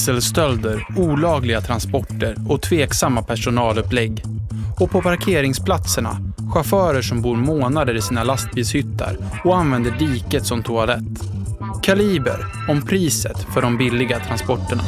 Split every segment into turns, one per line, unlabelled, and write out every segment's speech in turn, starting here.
Dieselstölder, olagliga transporter och tveksamma personalupplägg. Och på parkeringsplatserna, chaufförer som bor månader i sina lastbilshyttar och använder diket som toalett. Kaliber om priset för de billiga transporterna.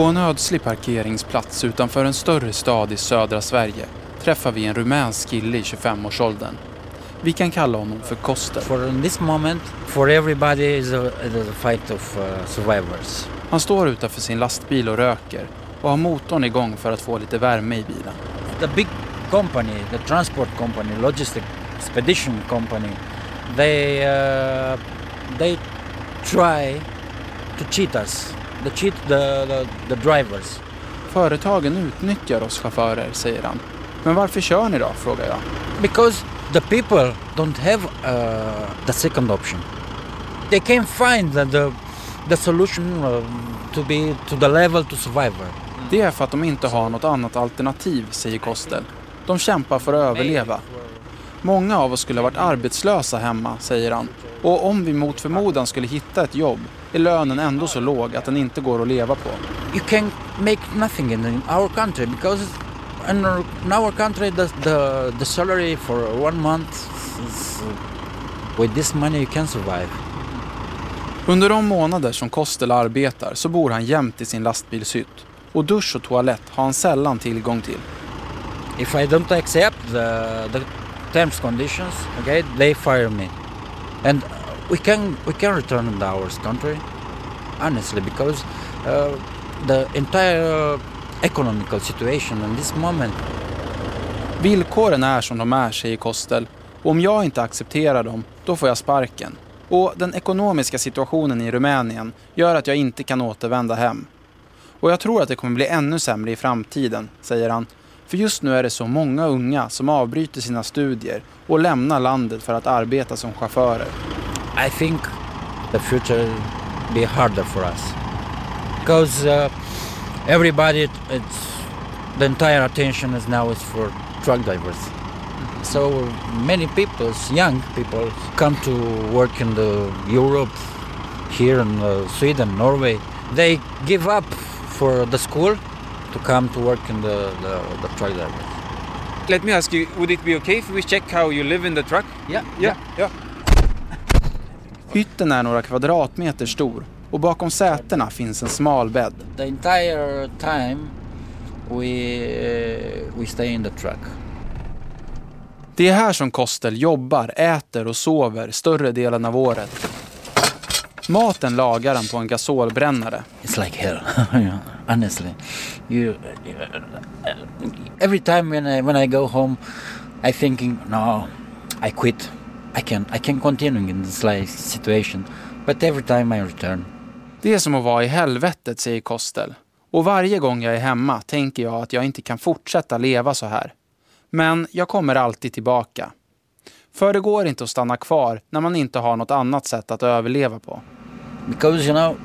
På en ödslig parkeringsplats utanför en större stad i södra Sverige träffar vi en rumänsk kille i 25-årsåldern. Vi kan kalla honom för Kostel.
For this moment, for everybody is a, a fight of uh, survivors.
Han står utanför sin lastbil och röker och har motorn igång för att få lite värme i bilen.
The big company, the transport company, logistic expedition company, they uh, they try to cheat us. They cheat the, the, the drivers.
Företagen utnyttjar oss chaufförer, säger han. Men varför kör ni då? frågar jag.
Because the people don't have uh, the second option. They can find the, the, the solution uh, to be to the level to survive.
Det är för att de inte har något annat alternativ, säger Kostel. De kämpar för att överleva. Många av oss skulle ha varit arbetslösa hemma, säger han. Och om vi mot förmodan skulle hitta ett jobb är lönen ändå så låg att den inte går att leva på.
You can make nothing in our country because in our, in our country the, the, the salary for one month is, with this money you can survive.
Under de månader som Kostel arbetar så bor han jämt i sin lastbilshytt. Och dusch och toalett har han sällan tillgång till.
If I don't accept the, the terms conditions, okay, they fire me. And we can we can return to our country, honestly, because uh, the entire economical situation in this moment.
Villkoren är som de är, säger Kostel. Och om jag inte accepterar dem, då får jag sparken. Och den ekonomiska situationen i Rumänien gör att jag inte kan återvända hem. Och jag tror att det kommer bli ännu sämre i framtiden, säger han. För just nu är det så många unga som avbryter sina studier och lämnar landet för att arbeta som chaufförer.
I think the future be harder for us because uh, everybody, it's the entire attention is now is for truck drivers. So many people, young people, come to work in the Europe, here in uh, Sweden, Norway. They give up for the school to come to work in the, the, the truck drivers.
Let me ask you, would it be okay if we check how you live in the truck?
Yeah,
Yeah, yeah.
Hytten är några kvadratmeter stor och bakom sätena finns en smal bädd.
The entire time we uh, we stay in the truck.
Det är här som Kostel jobbar, äter och sover större delen av året. Maten lagar han på en gasolbrännare.
It's like hell, honestly. You, every time when I when I go home, I thinking, no, I quit. I can I can continue in this like situation. But every time I return,
Det är som att vara i helvetet, säger Kostel. Och varje gång jag är hemma tänker jag att jag inte kan fortsätta leva så här. Men jag kommer alltid tillbaka. För det går inte att stanna kvar när man inte har något annat sätt att överleva på
because you know,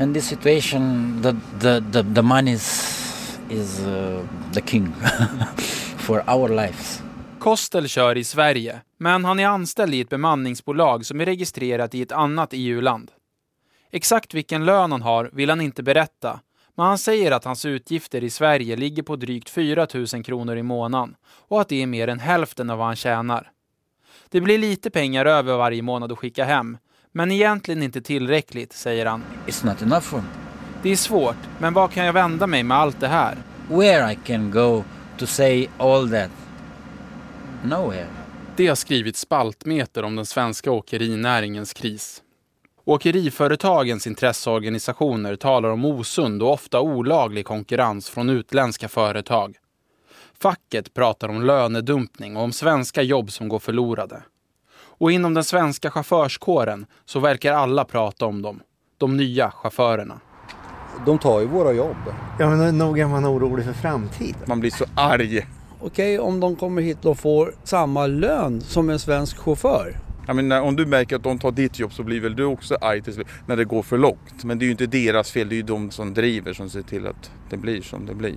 in this situation, the the the, the money is is uh, the king for our lives.
Kostel kör i Sverige, men han är anställd i ett bemanningsbolag som är registrerat i ett annat EU-land. Exakt vilken lön han har vill han inte berätta, men han säger att hans utgifter i Sverige ligger på drygt 4 000 kronor i månaden och att det är mer än hälften av vad han tjänar. Det blir lite pengar över varje månad att skicka hem, men egentligen inte tillräckligt, säger han.
It's not enough for me.
Det är svårt, men var kan jag vända mig med allt det här?
Where I can go to say all that? Nowhere.
Det har skrivit spaltmeter om den svenska åkerinäringens kris. Åkeriföretagens intresseorganisationer talar om osund och ofta olaglig konkurrens från utländska företag. Facket pratar om lönedumpning och om svenska jobb som går förlorade. Och inom den svenska chaufförskåren så verkar alla prata om dem. De nya chaufförerna.
De tar ju våra jobb.
Ja, men nog är man orolig för framtiden.
Man blir så arg.
Okej, om de kommer hit och får samma lön som en svensk chaufför.
Jag menar, om du märker att de tar ditt jobb så blir väl du också arg till slut när det går för långt. Men det är ju inte deras fel, det är ju de som driver som ser till att det blir som det blir.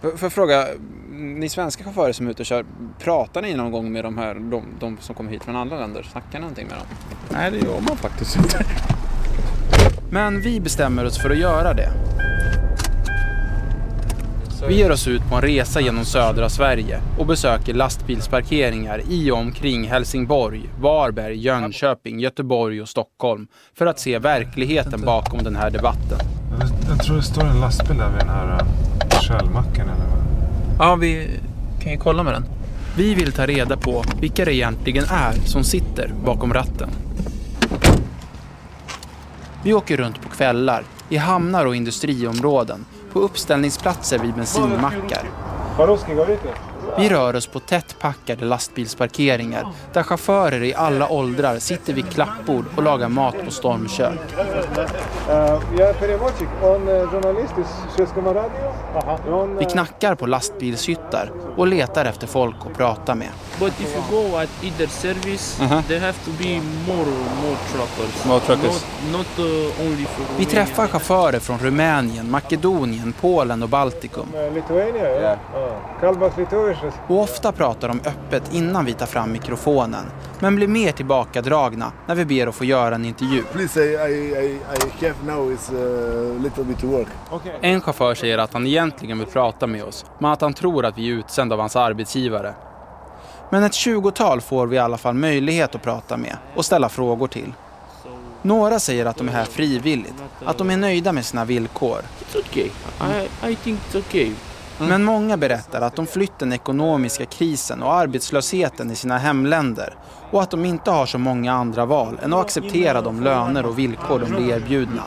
Får jag fråga, ni svenska chaufförer som är ute och kör, pratar ni någon gång med de här, de, de som kommer hit från andra länder? Snackar ni någonting med dem?
Nej, det gör man faktiskt inte.
Men vi bestämmer oss för att göra det. Vi ger oss ut på en resa genom södra Sverige och besöker lastbilsparkeringar i och omkring Helsingborg, Varberg, Jönköping, Göteborg och Stockholm för att se verkligheten bakom den här debatten.
Jag, jag tror det står en lastbil där vid den här uh, Shellmacken eller vad.
Ja, vi kan ju kolla med den. Vi vill ta reda på vilka det egentligen är som sitter bakom ratten. Vi åker runt på kvällar, i hamnar och industriområden, på uppställningsplatser vid bensinmackar. Vi rör oss på tätt packade lastbilsparkeringar där chaufförer i alla åldrar sitter vid klappbord och lagar mat på stormkök. Vi knackar på lastbilshyttar och letar efter folk att prata med.
But if you go at either service,
Uh-huh.
there have to be more more truckers.
More truckers.
Not, not uh, only for
Vi träffar chaufförer från Rumänien, Makedonien, Polen och Baltikum.
Lithuania, ja.
Och ofta pratar de öppet innan vi tar fram mikrofonen. Men blir mer tillbakadragna när vi ber att få göra en intervju.
Please, I, I, I, I have now is a little bit work.
En chaufför säger att han egentligen vill prata med oss, men att han tror att vi är utsända av hans arbetsgivare. Men ett tjugotal får vi i alla fall möjlighet att prata med och ställa frågor till. Några säger att de är här frivilligt, att de är nöjda med sina villkor.
It's okay. I, I think it's okay.
Men många berättar att de flytt den ekonomiska krisen och arbetslösheten i sina hemländer och att de inte har så många andra val än att acceptera de löner och villkor de blir erbjudna.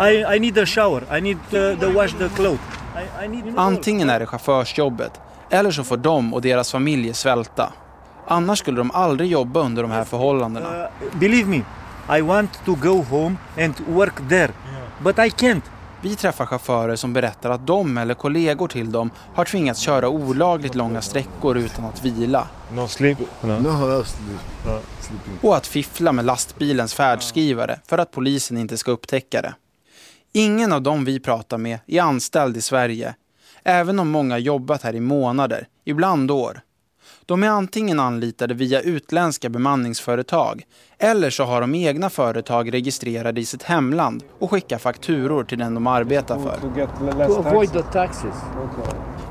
I, I need a shower. I need uh, wash the clothes.
Antingen är det chaufförsjobbet eller så får de och deras familjer svälta. Annars skulle de aldrig jobba under de här förhållandena.
Uh, believe me, I want to go home and work there, but I can't.
Vi träffar chaufförer som berättar att de eller kollegor till dem har tvingats köra olagligt långa sträckor utan att vila
No sleep?
No, no
och att fiffla med lastbilens färdskrivare för att polisen inte ska upptäcka det. Ingen av dem vi pratar med är anställd i Sverige, även om många jobbat här i månader, ibland år. De är antingen anlitade via utländska bemanningsföretag eller så har de egna företag registrerade i sitt hemland och skickar fakturor till den de arbetar för.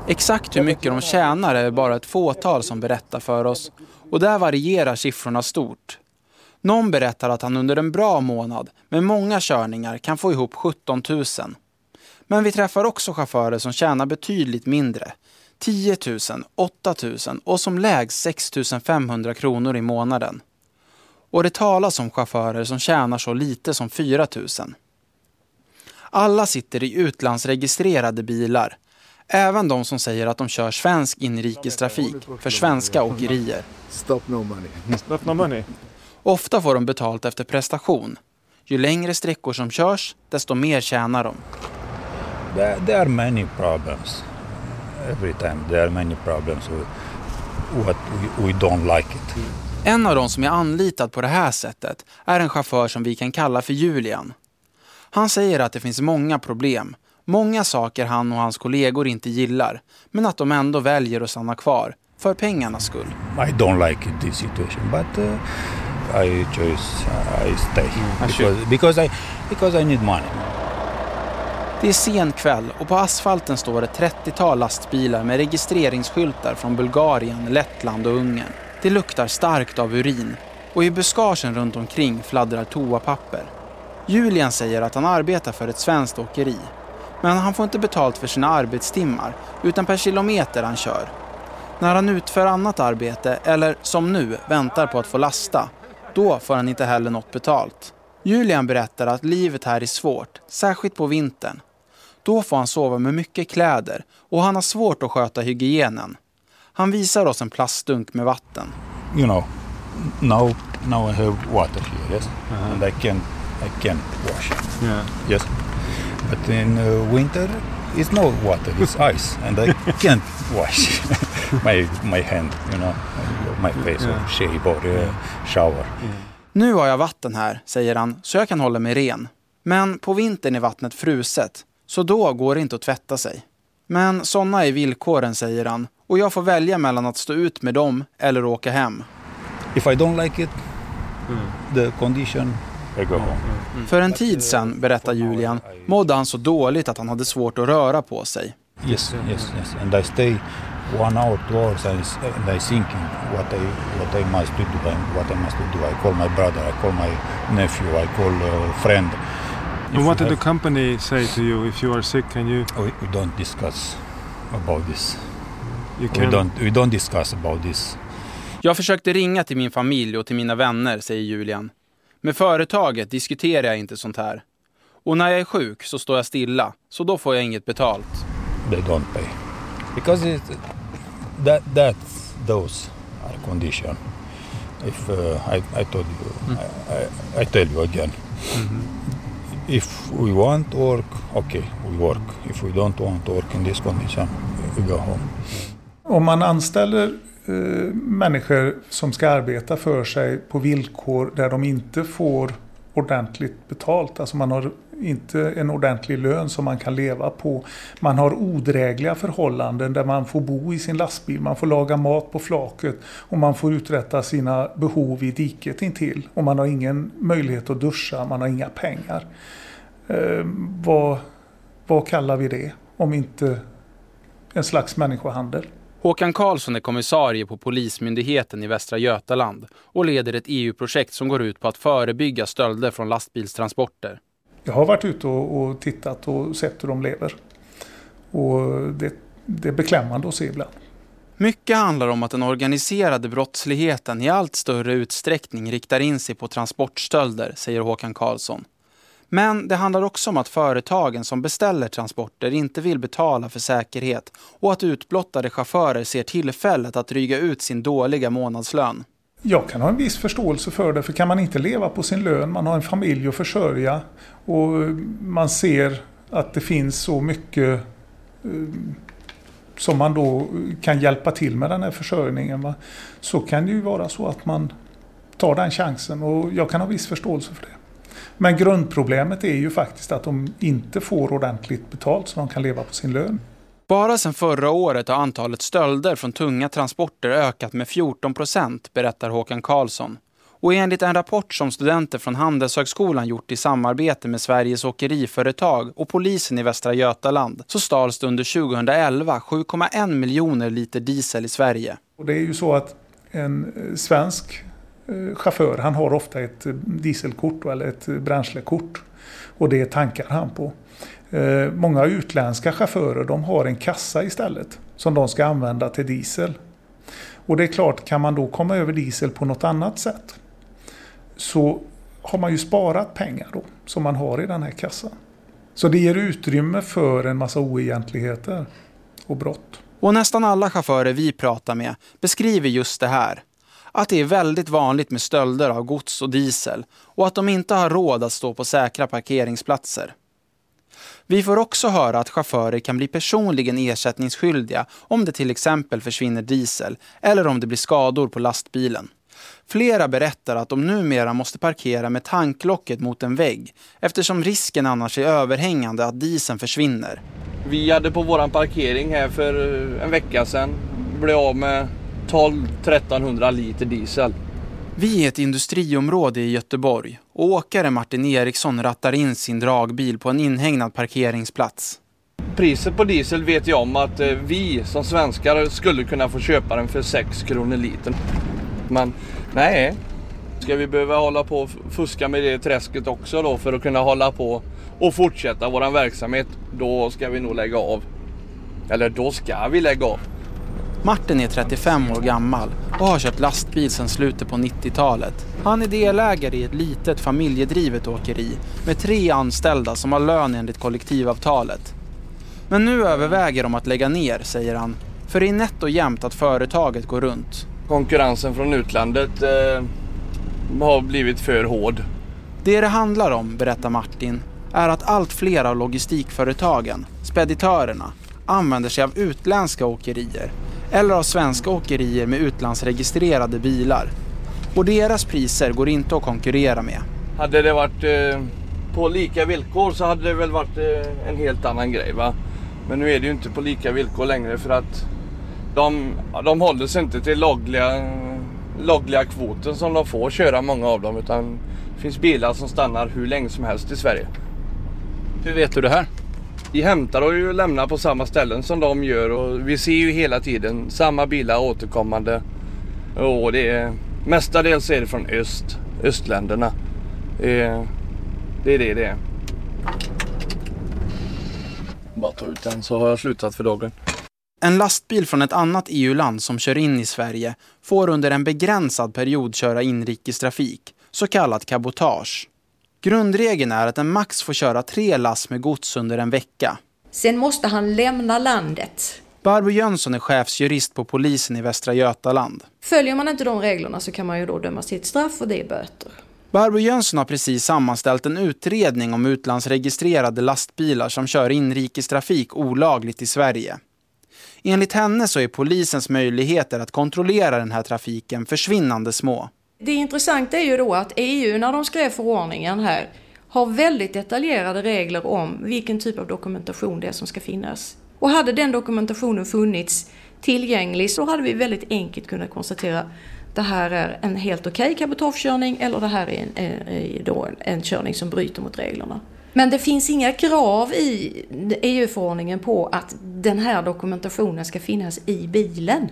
Exakt hur mycket de tjänar är bara ett fåtal som berättar för oss och där varierar siffrorna stort. Någon berättar att han under en bra månad med många körningar kan få ihop 17 000. Men vi träffar också chaufförer som tjänar betydligt mindre. 10 000, 8 000 och som lägst 6 500 kronor i månaden. Och det talas om chaufförer som tjänar så lite som 4 000. Alla sitter i utlandsregistrerade bilar. Även de som säger att de kör svensk inrikestrafik för svenska åkerier.
Stop no money.
Stop no money.
Ofta får de betalt efter prestation. Ju längre sträckor som körs, desto mer tjänar de.
There, there are many problems. Every time there are many problems with what we, we don't like it.
En av de som är anlitad på det här sättet är en chaufför som vi kan kalla för Julian. Han säger att det finns många problem, många saker han och hans kollegor inte gillar, men att de ändå väljer att stanna kvar, för pengarnas skull.
I don't like this situation, but uh, I choose I stay because because I because I need money.
Det är sen kväll och på asfalten står ett 30-tal lastbilar med registreringsskyltar från Bulgarien, Lettland och Ungern. Det luktar starkt av urin och i buskagen runt omkring fladdrar toapapper. Julian säger att han arbetar för ett svenskt åkeri. Men han får inte betalt för sina arbetstimmar utan per kilometer han kör. När han utför annat arbete eller som nu väntar på att få lasta, då får han inte heller något betalt. Julian berättar att livet här är svårt, särskilt på vintern. Då får han sova med mycket kläder och han har svårt att sköta hygienen. Han visar oss en plastdunk med vatten.
You know, now now I have water here, yes, and I can I can wash.
Yeah.
Yes, but in uh, winter it's no water, it's ice, and I can't wash my my hand. You know,
my face or shave or uh, shower.
Nu har jag vatten här, säger han, så jag kan hålla mig ren. Men på vintern är vattnet fruset, så då går det inte att tvätta sig. Men sådana är villkoren, säger han, och jag får välja mellan att stå ut med dem eller åka hem.
If I don't like it, the condition, home.
För en tid sedan, berättar Julian, mådde han så dåligt att han hade svårt att röra på sig.
Yes, yes, yes. And I stay one hour, two hours, and, I thinking what I what I must do, and what I must do. I call my brother, I call my nephew, I call a friend. If
And what did the company say to you if you are sick? Can you?
we, we don't discuss about this.
You
We
can.
don't we don't discuss about this.
Jag försökte ringa till min familj och till mina vänner, säger Julian. Med företaget diskuterar jag inte sånt här. Och när jag är sjuk så står jag stilla, så då får jag inget betalt.
They don't pay because it, that that's those are condition. If uh, I I told you, I, I, I tell you again. If we want work, okay, we work. If we don't want work in this condition, we go home.
Om man anställer eh, människor som ska arbeta för sig på villkor där de inte får ordentligt betalt. Alltså man har inte en ordentlig lön som man kan leva på. Man har odrägliga förhållanden där man får bo i sin lastbil, man får laga mat på flaket och man får uträtta sina behov i diket intill. Och man har ingen möjlighet att duscha, man har inga pengar. Eh, vad, vad kallar vi det om inte en slags människohandel?
Håkan Karlsson är kommissarie på Polismyndigheten i Västra Götaland och leder ett EU-projekt som går ut på att förebygga stölder från lastbilstransporter.
Jag har varit ute och, tittat och sett hur de lever. Och det, det är beklämmande att se ibland.
Mycket handlar om att den organiserade brottsligheten i allt större utsträckning riktar in sig på transportstölder, säger Håkan Karlsson. Men det handlar också om att företagen som beställer transporter inte vill betala för säkerhet och att utblottade chaufförer ser tillfället att dryga ut sin dåliga månadslön.
Jag kan ha en viss förståelse för det, för kan man inte leva på sin lön, man har en familj att försörja och man ser att det finns så mycket eh, som man då kan hjälpa till med den här försörjningen. Va? Så kan det ju vara så att man tar den chansen och jag kan ha viss förståelse för det. Men grundproblemet är ju faktiskt att de inte får ordentligt betalt så de kan leva på sin lön.
Bara sedan förra året har antalet stölder från tunga transporter ökat med 14 procent, berättar Håkan Karlsson. Och enligt en rapport som studenter från Handelshögskolan gjort i samarbete med Sveriges åkeriföretag och polisen i Västra Götaland så stals det under 2011 7,1 miljoner liter diesel i Sverige.
Och det är ju så att en eh, svensk Eh, chaufför, han har ofta ett eh, dieselkort eller ett eh, bränslekort. Och det tankar han på. Många utländska chaufförer de har en kassa istället som de ska använda till diesel. Och det är klart, kan man då komma över diesel på något annat sätt så har man ju sparat pengar då som man har i den här kassan. Så det ger utrymme för en massa oegentligheter och brott.
Och nästan alla chaufförer vi pratar med beskriver just det här. Att det är väldigt vanligt med stölder av gods och diesel och att de inte har råd att stå på säkra parkeringsplatser. Vi får också höra att chaufförer kan bli personligen ersättningsskyldiga om det till exempel försvinner diesel eller om det blir skador på lastbilen. Flera berättar att de numera måste parkera med tanklocket mot en vägg eftersom risken annars är överhängande att dieseln försvinner.
Vi hade på våran parkering här för eh, en vecka sedan blev av med 12-1300 liter diesel.
Vi är ett industriområde i Göteborg och åkare Martin Eriksson rattar in sin dragbil på en inhägnad parkeringsplats.
Priset på diesel vet jag om att eh, vi som svenskar skulle kunna få köpa den för 6 kronor litern. Men nej, ska vi behöva hålla på och fuska med det träsket också då för att kunna hålla på och fortsätta våran verksamhet, då ska vi nog lägga av. Eller då ska vi lägga av.
Martin är 35 år gammal och har kört lastbil sedan slutet på 90-talet. Han är delägare i ett litet familjedrivet åkeri med tre anställda som har lön enligt kollektivavtalet. Men nu överväger de att lägga ner, säger han. För det är nätt och jämnt att företaget går runt.
Konkurrensen från utlandet eh, har blivit för hård.
Det det handlar om, berättar Martin, är att allt fler av logistikföretagen, speditörerna, använder sig av utländska åkerier eller av svenska åkerier med utlandsregistrerade bilar. Och deras priser går inte att konkurrera med.
Hade det varit eh, på lika villkor så hade det väl varit eh, en helt annan grej va. Men nu är det ju inte på lika villkor längre för att de, de håller sig inte till lagliga, lagliga kvoten som de får köra många av dem utan det finns bilar som stannar hur länge som helst i Sverige.
Hur vet du det här?
Vi hämtar och lämnar på samma ställen som de gör och vi ser ju hela tiden samma bilar återkommande. Och det är mestadels är det från öst, östländerna. Eh, det är det det är. Bara ta ut den så har jag slutat för dagen.
En lastbil från ett annat EU-land som kör in i Sverige får under en begränsad period köra inrikestrafik, så kallat cabotage. Grundregeln är att den max får köra tre lass med gods under en vecka.
Sen måste han lämna landet.
Barbro Jönsson är chefsjurist på polisen i Västra Götaland.
Följer man inte de reglerna så kan man ju då dömas till ett straff och det är böter.
Barbro Jönsson har precis sammanställt en utredning om utlandsregistrerade lastbilar som kör inrikestrafik olagligt i Sverige. Enligt henne så är polisens möjligheter att kontrollera den här trafiken försvinnande små.
Det intressanta är ju då att EU när de skrev förordningen här har väldigt detaljerade regler om vilken typ av dokumentation det är som ska finnas. Och hade den dokumentationen funnits tillgänglig så hade vi väldigt enkelt kunnat konstatera det här är en helt okej okay cabotagekörning eller det här är en, är då en körning som bryter mot reglerna. Men det finns inga krav i EU-förordningen på att den här dokumentationen ska finnas i bilen.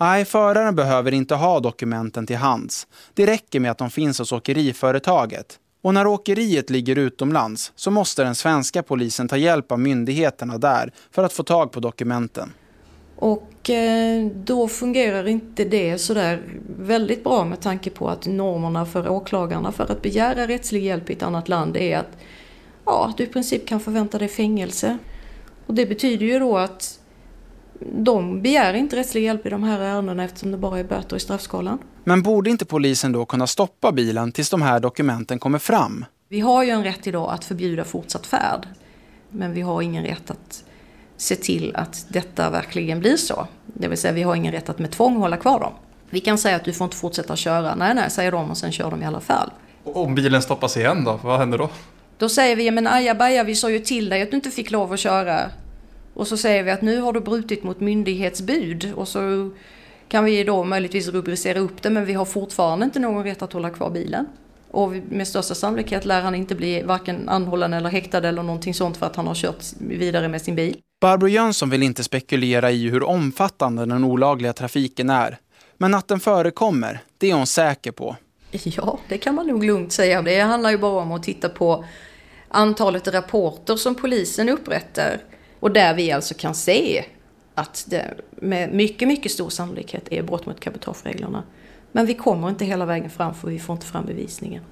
Nej, föraren behöver inte ha dokumenten till hands. Det räcker med att de finns hos åkeriföretaget. Och när åkeriet ligger utomlands så måste den svenska polisen ta hjälp av myndigheterna där för att få tag på dokumenten.
Och eh, då fungerar inte det sådär väldigt bra med tanke på att normerna för åklagarna för att begära rättslig hjälp i ett annat land är att ja, du i princip kan förvänta dig fängelse. Och det betyder ju då att de begär inte rättslig hjälp i de här ärendena eftersom det bara är böter i straffskalan.
Men borde inte polisen då kunna stoppa bilen tills de här dokumenten kommer fram?
Vi har ju en rätt idag att förbjuda fortsatt färd. Men vi har ingen rätt att se till att detta verkligen blir så. Det vill säga vi har ingen rätt att med tvång hålla kvar dem. Vi kan säga att du får inte fortsätta köra. Nej, nej, säger de och sen kör de i alla fall.
Om bilen stoppas igen då? Vad händer då?
Då säger vi, men ajabaja, vi sa ju till dig att du inte fick lov att köra. Och så säger vi att nu har du brutit mot myndighetsbud. Och så kan vi då möjligtvis rubricera upp det, men vi har fortfarande inte någon rätt att hålla kvar bilen. Och med största sannolikhet lär han inte bli varken anhållen eller häktad eller någonting sånt för att han har kört vidare med sin bil.
Barbro Jönsson vill inte spekulera i hur omfattande den olagliga trafiken är. Men att den förekommer, det är hon säker på.
Ja, det kan man nog lugnt säga. Det handlar ju bara om att titta på antalet rapporter som polisen upprättar. Och där vi alltså kan se att det med mycket, mycket stor sannolikhet är brott mot cabotagereglerna. Men vi kommer inte hela vägen fram för vi får inte fram bevisningen.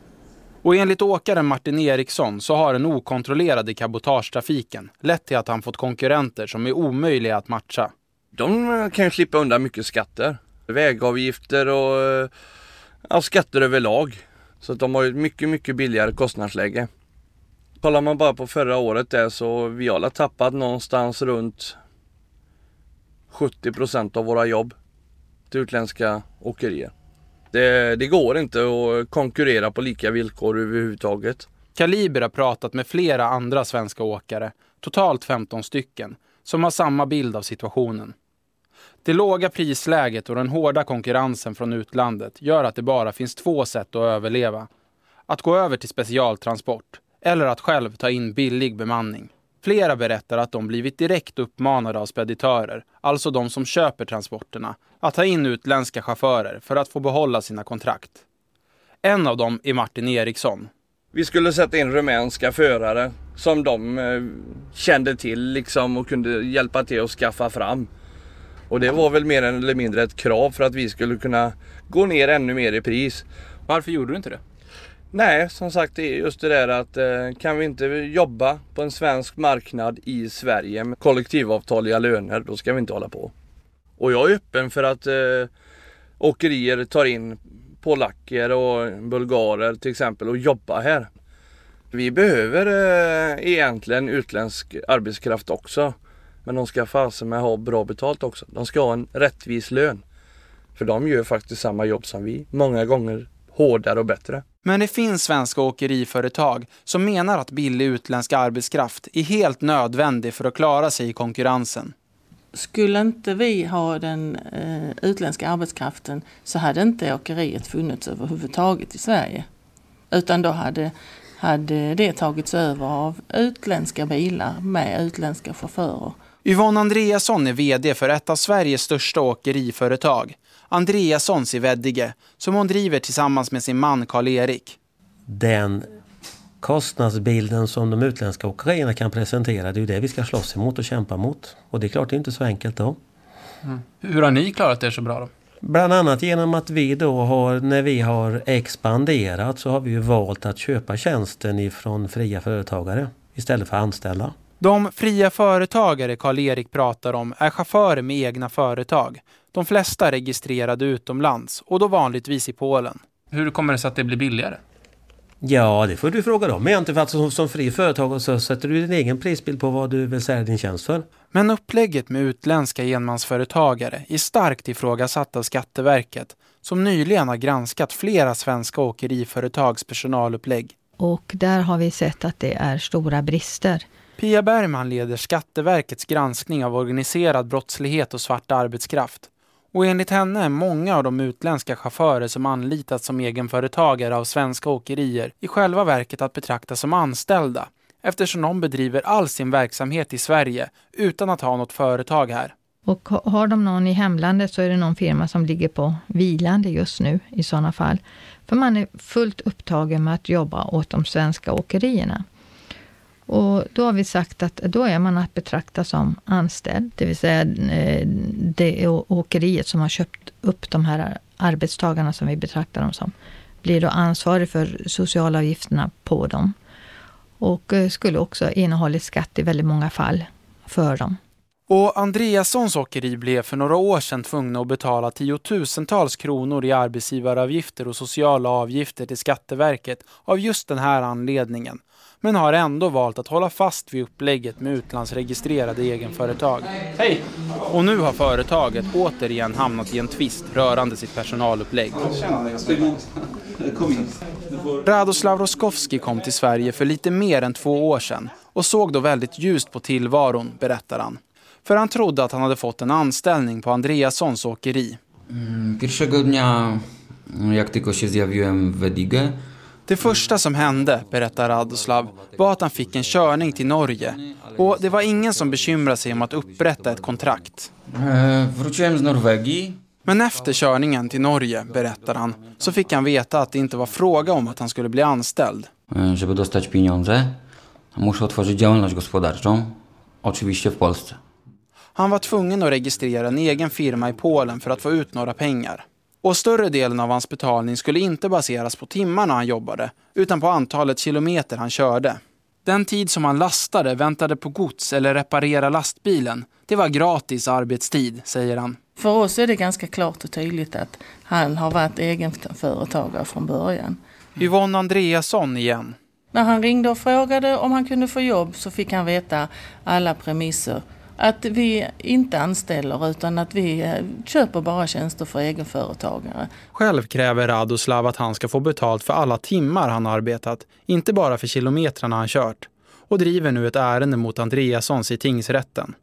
Och enligt åkaren Martin Eriksson så har den okontrollerade cabotagetrafiken lett till att han fått konkurrenter som är omöjliga att matcha.
De kan ju slippa undan mycket skatter. Vägavgifter och ja, skatter överlag. Så att de har ju ett mycket, mycket billigare kostnadsläge. Kollar man bara på förra året där så vi har tappat någonstans runt 70 procent av våra jobb till utländska åkerier. Det, det, går inte att konkurrera på lika villkor överhuvudtaget.
Kaliber har pratat med flera andra svenska åkare, totalt 15 stycken, som har samma bild av situationen. Det låga prisläget och den hårda konkurrensen från utlandet gör att det bara finns två sätt att överleva. Att gå över till specialtransport eller att själv ta in billig bemanning. Flera berättar att de blivit direkt uppmanade av speditörer, alltså de som köper transporterna, att ta in utländska chaufförer för att få behålla sina kontrakt. En av dem är Martin Eriksson.
Vi skulle sätta in rumänska förare som de eh, kände till liksom och kunde hjälpa till att skaffa fram. Och det var väl mer eller mindre ett krav för att vi skulle kunna gå ner ännu mer i pris.
Varför gjorde du inte det?
Nej, som sagt det är just det där att eh, kan vi inte jobba på en svensk marknad i Sverige med kollektivavtaliga löner, då ska vi inte hålla på. Och jag är öppen för att eh, åkerier tar in polacker och bulgarer till exempel och jobbar här. Vi behöver eh, egentligen utländsk arbetskraft också. Men de ska fasen med ha bra betalt också. De ska ha en rättvis lön. För de gör faktiskt samma jobb som vi. Många gånger hårdare och bättre.
Men det finns svenska åkeriföretag som menar att billig utländsk arbetskraft är helt nödvändig för att klara sig i konkurrensen.
Skulle inte vi ha den eh, utländska arbetskraften så hade inte åkeriet funnits överhuvudtaget i Sverige. Utan då hade, hade det tagits över av utländska bilar med utländska chaufförer.
Yvonne Andreasson är VD för ett av Sveriges största åkeriföretag. Andreassons i Veddige, som hon driver tillsammans med sin man Karl-Erik.
Den kostnadsbilden som de utländska åkerierna kan presentera, det är ju det vi ska slåss emot och kämpa mot. Och det är klart det är inte så enkelt då.
Mm. Hur har ni klarat er så bra då?
Bland annat genom att vi då har, när vi har expanderat så har vi ju valt att köpa tjänsten ifrån fria företagare istället för anställda.
De fria företagare Karl-Erik pratar om är chaufförer med egna företag. De flesta registrerade utomlands och då vanligtvis i Polen. Hur kommer det sig att det blir billigare?
Ja, det får du fråga dem egentligen. För att som, som fri företagare så sätter du din egen prisbild på vad du vill sälja din tjänst för.
Men upplägget med utländska enmansföretagare är starkt ifrågasatt av Skatteverket som nyligen har granskat flera svenska åkeriföretags personalupplägg.
Och där har vi sett att det är stora brister.
Pia Bergman leder Skatteverkets granskning av organiserad brottslighet och svart arbetskraft. Och enligt henne är många av de utländska chaufförer som anlitats som egenföretagare av svenska åkerier i själva verket att betrakta som anställda eftersom de bedriver all sin verksamhet i Sverige utan att ha något företag här.
Och har de någon i hemlandet så är det någon firma som ligger på vilande just nu i sådana fall. För man är fullt upptagen med att jobba åt de svenska åkerierna. Och då har vi sagt att då är man att betrakta som anställd, det vill säga eh, det är åkeriet som har köpt upp de här arbetstagarna som vi betraktar dem som, blir då ansvarig för socialavgifterna på dem. Och eh, skulle också innehållit skatt i väldigt många fall för dem.
Och Andreassons åkeri blev för några år sedan tvungna att betala tiotusentals kronor i arbetsgivaravgifter och sociala avgifter till Skatteverket av just den här anledningen men har ändå valt att hålla fast vid upplägget med utlandsregistrerade egenföretag. Hej! Och nu har företaget återigen hamnat i en tvist rörande sitt personalupplägg. Radoslav Roskovski kom till Sverige för lite mer än två år sedan och såg då väldigt ljust på tillvaron, berättar han. För han trodde att han hade fått en anställning på Andreassons åkeri.
Pierwszego dnia, jak tylko się zjawiłem w Wedige,
det första som hände, berättar Radoslav, var att han fick en körning till Norge. Och det var ingen som bekymrade sig om att upprätta ett kontrakt. Men efter körningen till Norge, berättar han, så fick han veta att det inte var fråga om att han skulle bli anställd.
Żeby dostać pieniądze, muszę otworzyć działalność gospodarczą, oczywiście w Polsce.
Han var tvungen att registrera en egen firma i Polen för att få ut några pengar. Och större delen av hans betalning skulle inte baseras på timmarna han jobbade, utan på antalet kilometer han körde. Den tid som han lastade, väntade på gods eller reparerade lastbilen, det var gratis arbetstid, säger han.
För oss är det ganska klart och tydligt att han har varit egenföretagare från början.
Yvonne Andreasson igen.
När han ringde och frågade om han kunde få jobb så fick han veta alla premisser att vi inte anställer utan att vi eh, köper bara tjänster för egenföretagare.
Själv kräver Radoslav att han ska få betalt för alla timmar han arbetat, inte bara för kilometrarna han kört. Och driver nu ett ärende mot Andreassons i tingsrätten.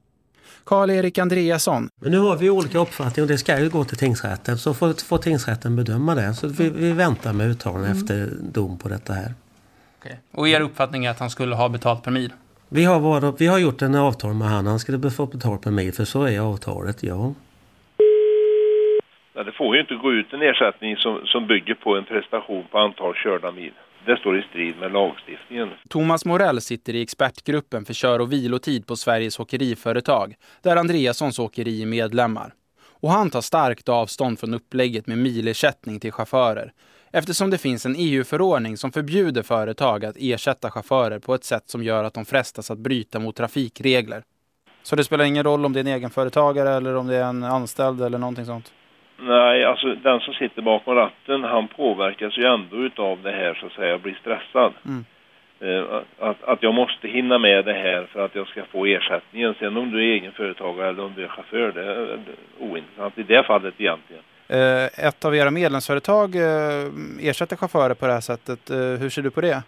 Karl-Erik Andreasson.
Men nu har vi olika uppfattningar och det ska ju gå till tingsrätten. Så får, får tingsrätten bedöma det. Så vi, vi väntar med uttagning mm. efter dom på detta här.
Okay. Och er uppfattning är att han skulle ha betalt per mil?
Vi har, varit, vi har gjort en avtal med han. Han skulle få betalt per mil, för så är avtalet, ja.
ja. Det får ju inte gå ut en ersättning som, som bygger på en prestation på antal körda mil. Det står i strid med lagstiftningen.
Thomas Morell sitter i expertgruppen för kör och vilotid på Sveriges åkeriföretag, där Andreassons åkeri är medlemmar. Och han tar starkt avstånd från upplägget med milersättning till chaufförer eftersom det finns en EU-förordning som förbjuder företag att ersätta chaufförer på ett sätt som gör att de frestas att bryta mot trafikregler. Så det spelar ingen roll om det är en egenföretagare eller om det är en anställd eller någonting sånt?
Nej, alltså den som sitter bakom ratten, han påverkas ju ändå utav det här så att säga, blir stressad. Mm. Eh, Att, att jag måste hinna med det här för att jag ska få ersättningen. Sen om du är egenföretagare eller om du är chaufför, det är ointressant i det fallet egentligen.
Eh, Ett av era medlemsföretag eh, ersätter chaufförer på det här sättet. Eh, Hur ser du på det?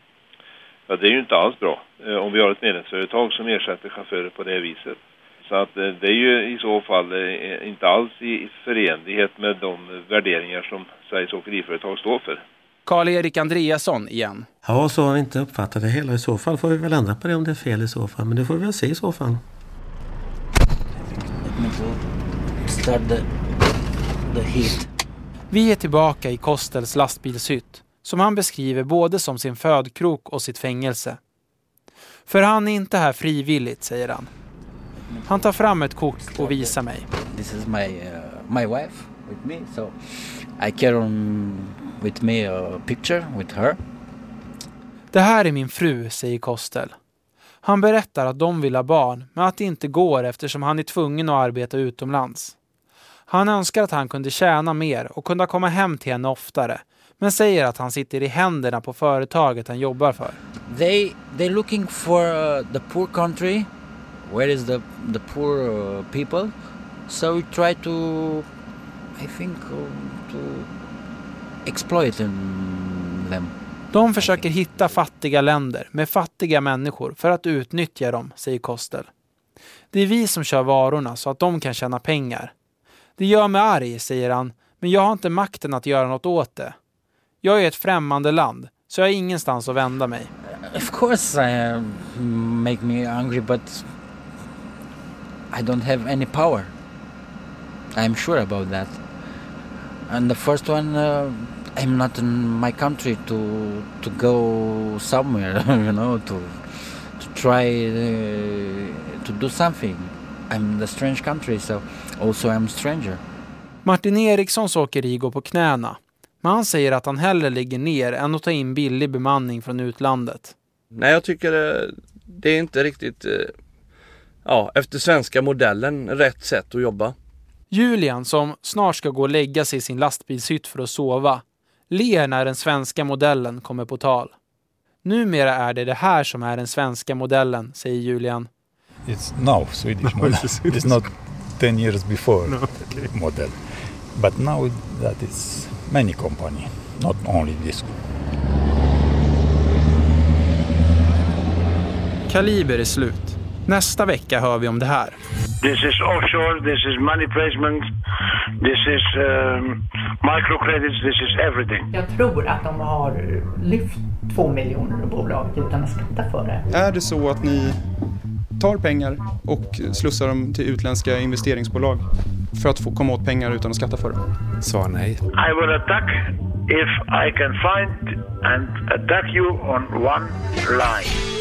Ja, det är ju inte alls bra om vi har ett medlemsföretag som ersätter chaufförer på det viset. Så att det är ju i så fall inte alls i i förenlighet med de värderingar som Sveriges åkeriföretag står för.
Karl-Erik Andreasson igen.
Ja, så har vi inte uppfattat det hela. I så fall får vi väl ändra på det om det är fel i så fall. Men det får vi väl se i så fall.
The heat.
Vi är tillbaka i Kostels lastbilshytt, som han beskriver både som sin födkrok och sitt fängelse. För han är inte här frivilligt, säger han. Han tar fram ett kort och visar mig.
This is my uh, my wife with me, so I carry with me a picture with her.
Det här är min fru, säger Kostel. Han berättar att de vill ha barn, men att det inte går eftersom han är tvungen att arbeta utomlands. Han önskar att han kunde tjäna mer och kunde komma hem till henne oftare, men säger att han sitter i händerna på företaget han jobbar för.
They they're looking for uh, the poor country. Where is the the poor uh, people? So we try to, I think, uh, to exploit them.
De försöker hitta fattiga länder med fattiga människor för att utnyttja dem, säger Kostel. Det är vi som kör varorna så att de kan tjäna pengar. Det gör mig arg, säger han, men jag har inte makten att göra något åt det. Jag är ett främmande land, så jag har ingenstans att vända mig.
Of course, I uh, make me angry, but I don't have any power. I'm sure about that. And the first one, uh, I'm not in my country to to go somewhere, you know, to to try uh, to do something. I'm in a strange country, so also I'm stranger.
Martin Erikssons åkeri går på knäna, men han säger att han hellre ligger ner än att ta in billig bemanning från utlandet.
Nej, jag tycker eh, det är inte riktigt eh, ja, efter svenska modellen rätt sätt att jobba.
Julian, som snart ska gå och lägga sig i sin lastbilshytt för att sova, ler när den svenska modellen kommer på tal. Numera är det det här som är den svenska modellen, säger Julian.
It's now Swedish model.
It's
not 10 years before
No, okay.
model. But now that is many company, not only this.
Kaliber är slut. Nästa vecka hör vi om det här.
This is offshore, this is money placement, this is um, microcredits, this is everything.
Jag tror att de har lyft två miljoner ur bolaget utan att skatta för det.
Är det så att ni tar pengar och slussar dem till utländska investeringsbolag för att få komma åt pengar utan att skatta för det?
Svar nej.
I will attack if I can find and attack you on one line.